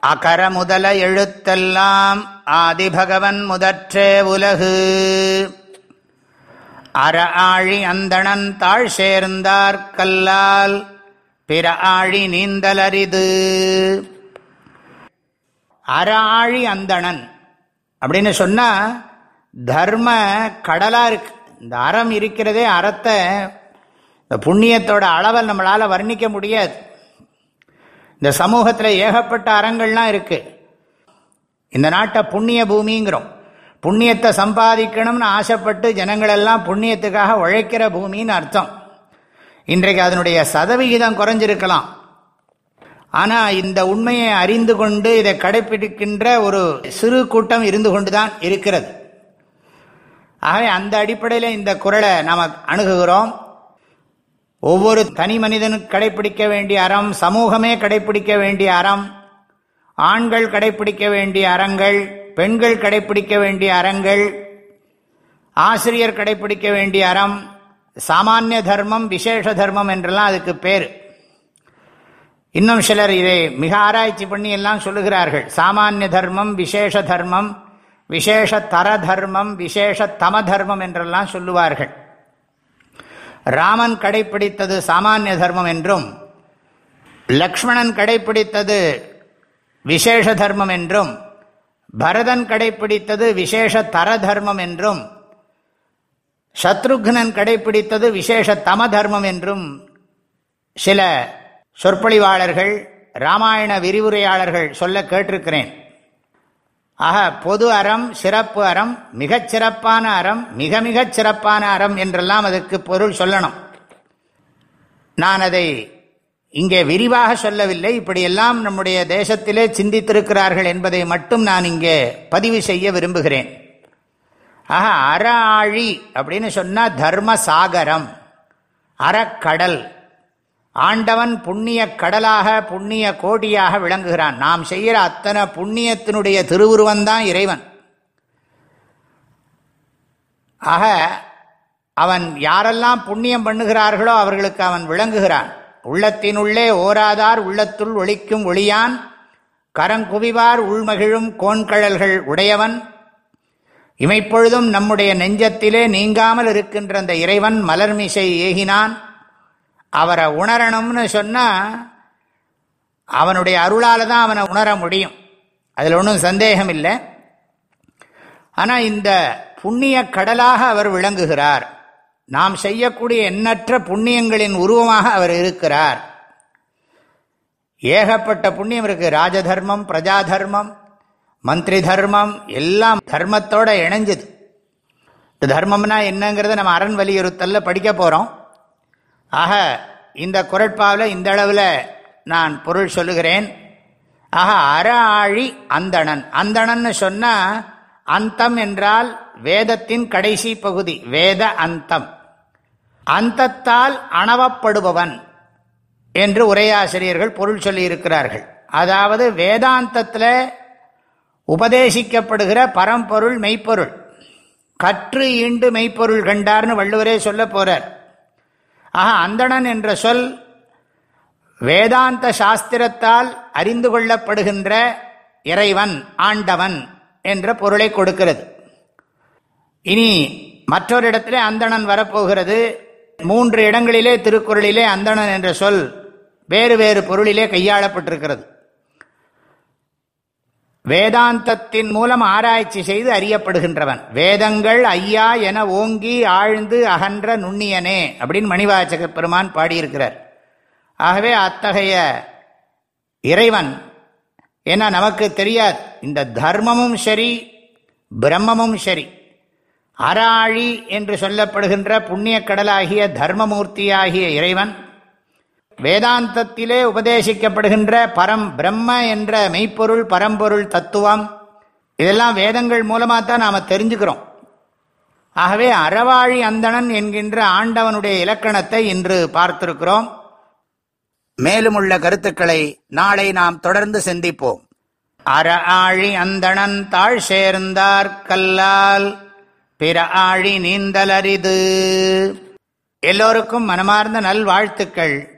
அகர முதல எழுத்தெல்லாம் ஆதிபகவன் முதற்றே உலகு. அற ஆழி அந்தணன் தாழ் சேர்ந்தார் கல்லால் பிற ஆழி நீந்தலரிது. அற ஆழி அந்தணன் அப்படின்னு சொன்னா தர்ம கடலா இருக்கு. இந்த அறம் இருக்கிறதே அறத்தை இந்த புண்ணியத்தோட அளவை நம்மளால வர்ணிக்க முடியாது. இந்த சமூகத்தில் ஏகப்பட்ட அறங்கள்லாம் இருக்கு. இந்த நாட்டை புண்ணிய பூமிங்கிறோம். புண்ணியத்தை சம்பாதிக்கணும்னு ஆசைப்பட்டு ஜனங்களெல்லாம் புண்ணியத்துக்காக உழைக்கிற பூமின்னு அர்த்தம். இன்றைக்கு அதனுடைய சதவிகிதம் குறைஞ்சிருக்கலாம். ஆனால் இந்த உண்மையை அறிந்து கொண்டு இதை கடைபிடிக்கின்ற ஒரு சிறு கூட்டம் இருந்து கொண்டு தான் இருக்கிறது. ஆகவே அந்த அடிப்படையில் இந்த குரலை நாம் அணுகுகிறோம். ஒவ்வொரு தனி மனிதனுக்கு கடைபிடிக்க வேண்டிய அறம் சமூகமே கடைபிடிக்க வேண்டிய அறம் ஆண்கள் கடைபிடிக்க வேண்டிய அறங்கள் பெண்கள் கடைபிடிக்க வேண்டிய அறங்கள் ஆசிரியர் கடைபிடிக்க வேண்டிய அறம் சாமானிய தர்மம் விசேஷ தர்மம் என்றெல்லாம் அதுக்கு பேர். இன்னும் சிலர் இதை மிக ஆராய்ச்சி பண்ணி எல்லாம் சொல்லுகிறார்கள். சாமானிய தர்மம் விசேஷ தர்மம் விசேஷ தர தர்மம் விசேஷ தம தர்மம் என்றெல்லாம் சொல்லுவார்கள். ராமன் கடைபிடித்தது சாமானிய தர்மம் என்றும் லக்ஷ்மணன் கடைபிடித்தது விசேஷ தர்மம் என்றும் பரதன் கடைபிடித்தது விசேஷ தர தர்மம் என்றும் சத்ருக்னன் கடைபிடித்தது விசேஷ தம தர்மம் என்றும் சில சொற்பொழிவாளர்கள் ராமாயண விரிவுரையாளர்கள் சொல்ல கேட்டிருக்கிறேன். ஆக பொது அறம் சிறப்பு அறம் மிகச் சிறப்பான அறம் மிக மிகச் சிறப்பான அறம் என்றெல்லாம் அதற்கு பொருள் சொல்லணும். நான் அதை இங்கே விரிவாக சொல்லவில்லை. இப்படியெல்லாம் நம்முடைய தேசத்திலே சிந்தித்திருக்கிறார்கள் என்பதை மட்டும் நான் இங்கே பதிவு செய்ய விரும்புகிறேன். ஆக அற ஆழி அப்படின்னு சொன்னால் தர்ம சாகரம் அறக்கடல். ஆண்டவன் புண்ணிய கடலாக புண்ணிய கோடியாக விளங்குகிறான். நாம் செய்கிற அத்தனை புண்ணியத்தினுடைய திருவுருவந்தான் இறைவன். ஆக அவன் யாரெல்லாம் புண்ணியம் பண்ணுகிறார்களோ அவர்களுக்கு அவன் விளங்குகிறான். உள்ளத்தினுள்ளே ஓராதார் உள்ளத்துள் ஒழிக்கும் ஒளியான் கரங்குவிவார் உள்மகிழும் கோண்கழல்கள் உடையவன். இமைப்பொழுதும் நம்முடைய நெஞ்சத்திலே நீங்காமல் இருக்கின்ற அந்த இறைவன் மலர்மிசை ஏகினான். அவரை உணரணும்னு சொன்னால் அவனுடைய அருளால் தான் அவனை உணர முடியும். அதில் ஒன்றும் சந்தேகம் இல்லை ஆனால் இந்த புண்ணிய கடலாக அவர் விளங்குகிறார். நாம் செய்யக்கூடிய எண்ணற்ற புண்ணியங்களின் உருவமாக அவர் இருக்கிறார். ஏகப்பட்ட புண்ணியம் இருக்குது ராஜதர்மம் பிரஜா தர்மம் மந்திரி தர்மம் எல்லாம் தர்மத்தோட இணைஞ்சது. தர்மம்னா என்னங்கிறத நம்ம அரண் வலியுறுத்தலில் படிக்க போகிறோம் ஆக இந்த குரட்பாவில் இந்த அளவில் நான் பொருள் சொல்லுகிறேன். ஆக அற ஆழி அந்தணன். அந்தணன்னு சொன்னால் அந்தம் என்றால் வேதத்தின் கடைசி பகுதி வேத அந்தம். அந்தத்தால் அணவப்படுபவன் என்று உரையாசிரியர்கள் பொருள் சொல்லியிருக்கிறார்கள். அதாவது வேதாந்தத்தில் உபதேசிக்கப்படுகிற பரம்பொருள் மெய்ப்பொருள். கற்று ஈண்டு மெய்ப்பொருள் கண்டார்னு வள்ளுவரே சொல்ல போகிறார் ஆக அந்தணன் என்ற சொல் வேதாந்த சாஸ்திரத்தால் அறிந்து கொள்ளப்படுகின்ற இறைவன் ஆண்டவன் என்ற பொருளை கொடுக்கிறது. இனி மற்றொரு இடத்திலே அந்தணன் வரப்போகிறது. மூன்று இடங்களிலே திருக்குறளிலே அந்தணன் என்ற சொல் வேறு வேறு பொருளிலே கையாளப்பட்டிருக்கிறது. வேதாந்தத்தின் மூலம் ஆராய்ச்சி செய்து அறியப்படுகின்றவன். வேதங்கள் ஐயா என ஓங்கி ஆழ்ந்து அகன்ற நுண்ணியனே அப்படின்னு மணிவாச்சக பெருமான் பாடியிருக்கிறார். ஆகவே அத்தகைய இறைவன் ஏன்னா நமக்கு தெரியாது. இந்த தர்மமும் சரி பிரம்மமும் சரி. அராழி என்று சொல்லப்படுகின்ற புண்ணிய கடலாகிய தர்மமூர்த்தியாகிய இறைவன் வேதாந்தத்திலே உபதேசிக்கப்படுகின்ற பரம் பிரம்ம என்ற மெய்ப்பொருள் பரம்பொருள் தத்துவம் இதெல்லாம் வேதங்கள் மூலமாக தான் நாம் தெரிஞ்சுக்கிறோம். ஆகவே அறவாழி அந்தணன் என்கின்ற ஆண்டவனுடைய இலக்கணத்தை இன்று பார்த்திருக்கிறோம். மேலும் உள்ள கருத்துக்களை நாளை நாம் தொடர்ந்து சிந்திப்போம். அற ஆழி அந்தணன் தாழ் சேர்ந்தார் கல்லால் பிற ஆழி நீந்தலரிது. எல்லோருக்கும் மனமார்ந்த நல்வாழ்த்துக்கள்.